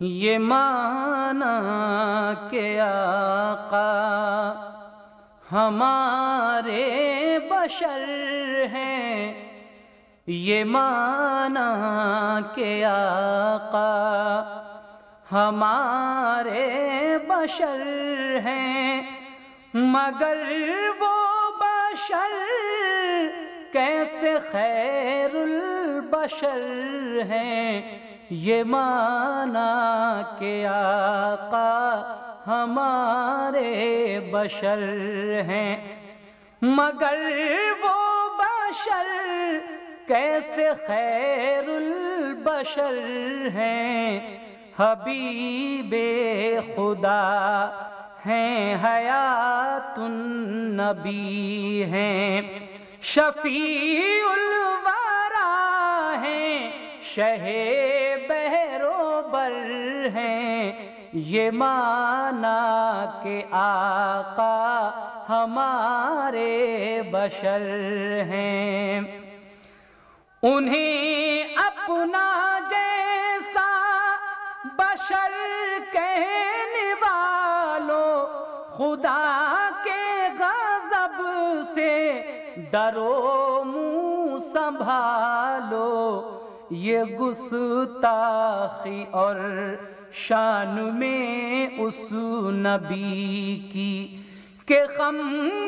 یہ مانا کہ آقا ہمارے بشر ہیں۔ یہ مانا کہ آقا ہمارے بشر ہیں۔ مگر وہ بشر کیسے خیر البشر ہیں؟ یہ مانا کہ آقا ہمارے بشر ہیں، مگر وہ بشر کیسے خیر البشر ہیں؟ حبیب خدا ہیں، حیات النبی ہیں، شفیع الورا شہ بہرو بر ہیں۔ یہ مانا کہ آقا ہمارے بشر ہیں۔ انہیں اپنا جیسا بشر کہنے والوں، خدا کے غضب سے ڈرو، منہ سنبھالو۔ یہ گستاخی اور شان میں اس نبی کی کہ خم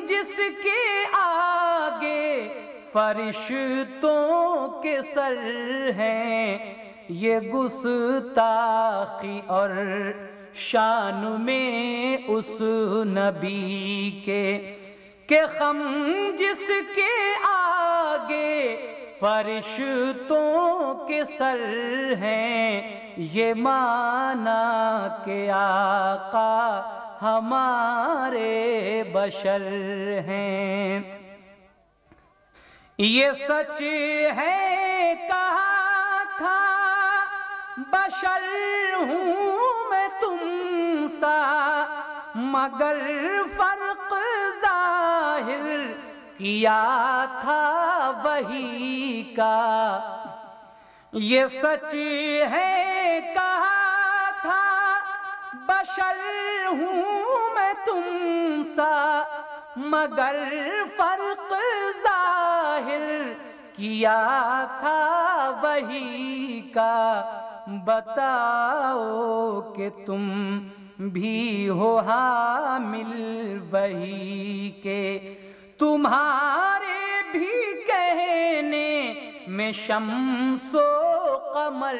جس کے آگے فرشتوں کے سر ہیں، یہ گستاخی اور شان میں اس نبی کے کہ خم جس کے آگے فرشتوں کے سر ہیں، یہ مانا کہ آقا ہمارے بشر ہیں۔ یہ سچ ہے، کہا تھا، بشر ہوں میں تم سا، مگر فرق ظاہر کیا تھا وہی کا؟ یہ سچ ہے کہا تھا، بشر ہوں میں تم سا، مگر فرق ظاہر کیا تھا وہی کا؟ بتاؤ کہ تم بھی ہو حامل وہی کے تمہارے بھی کہنے میں شمس و قمر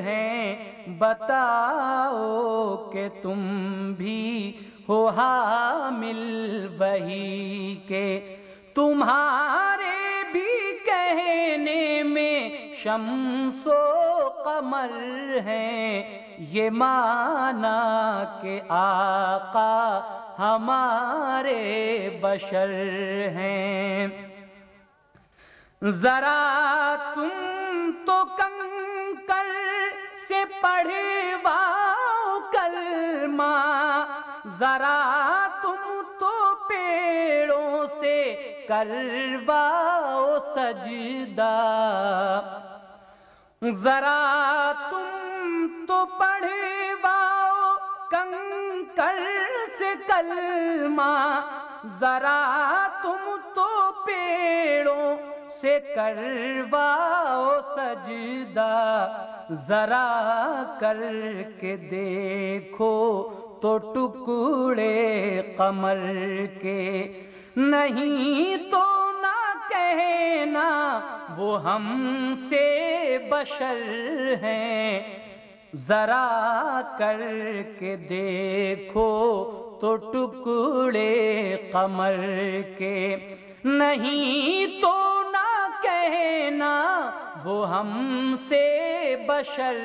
ہیں۔ بتاؤ کہ تم بھی ہو حامل وہی کے۔ تمہارے بھی کہنے میں شمس و قمر ہیں۔ یہ مانا کہ آقا ہمارے بشر ہیں۔ ذرا تم تو کنکر سے پڑھے واؤ کلمہ، ذرا تم تو پیڑوں سے کرواؤ سجدہ۔ ذرا کلمہ، ذرا تم تو پیڑوں سے کرواؤ سجدہ، ذرا کر کے دیکھو تو ٹکڑے قمر کے۔ نہیں تو نہ کہنا، وہ ہم سے بشر ہیں۔ ذرا کر کے دیکھو تو ٹکڑے قمر کے۔ نہیں تو نہ کہنا، وہ ہم سے بشر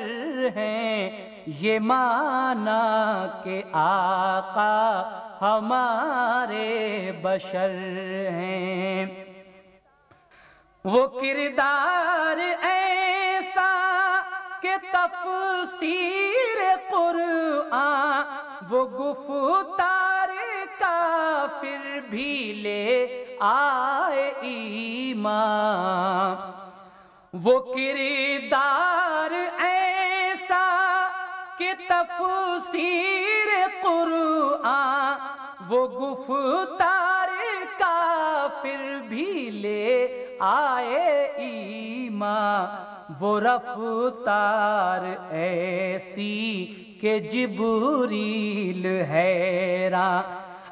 ہیں۔ یہ مانا کہ آقا ہمارے بشر ہیں۔ وہ کردار ایسا کہ تفسیر قرآن وہ گفتار کافر بھی لے آئے ایمان۔ وہ کردار ایسا کہ تفسیر قرآن، وہ گفتار کا پھر بھی لے آئے ایمان۔ وہ رفتار ایسی کہ جبریل حیران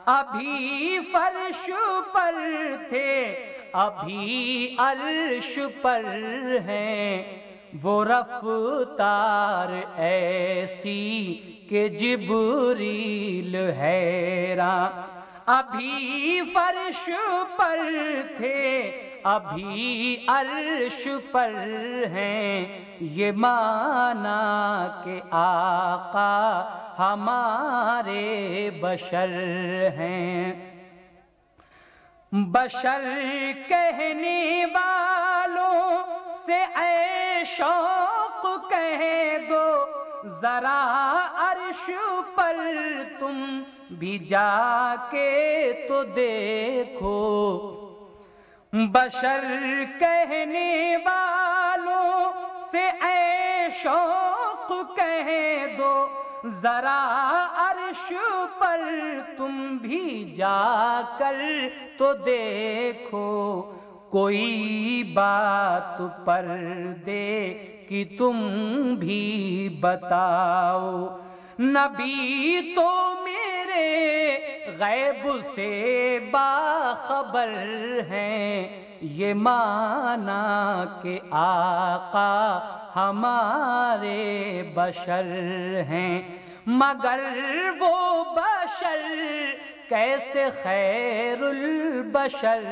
ابھی فرش پر تھے، ابھی عرش پر ہیں۔ وہ رفتار ایسی کہ جبریل حیران ابھی فرش پر تھے، ابھی عرش پر ہیں۔ یہ مانا کہ آقا ہمارے بشر ہیں۔ بشر کہنے والوں سے اے شوق کہہ دو۔ ذرا عرش پر تم بھی جا کے تو دیکھو۔ بشر کہنے والوں سے اے شوق کہہ دو۔ ذرا عرش پر تم بھی جا کر تو دیکھو۔ کوئی بات پر دے کہ تم بھی بتاؤ۔ نبی تو میرے غیب سے باخبر ہیں۔ یہ مانا کہ آقا ہمارے بشر ہیں۔ مگر وہ بشر کیسے خیر البشر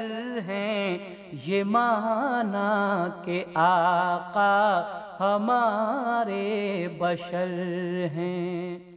ہیں؟ یہ مانا کہ آقا ہمارے بشر ہیں۔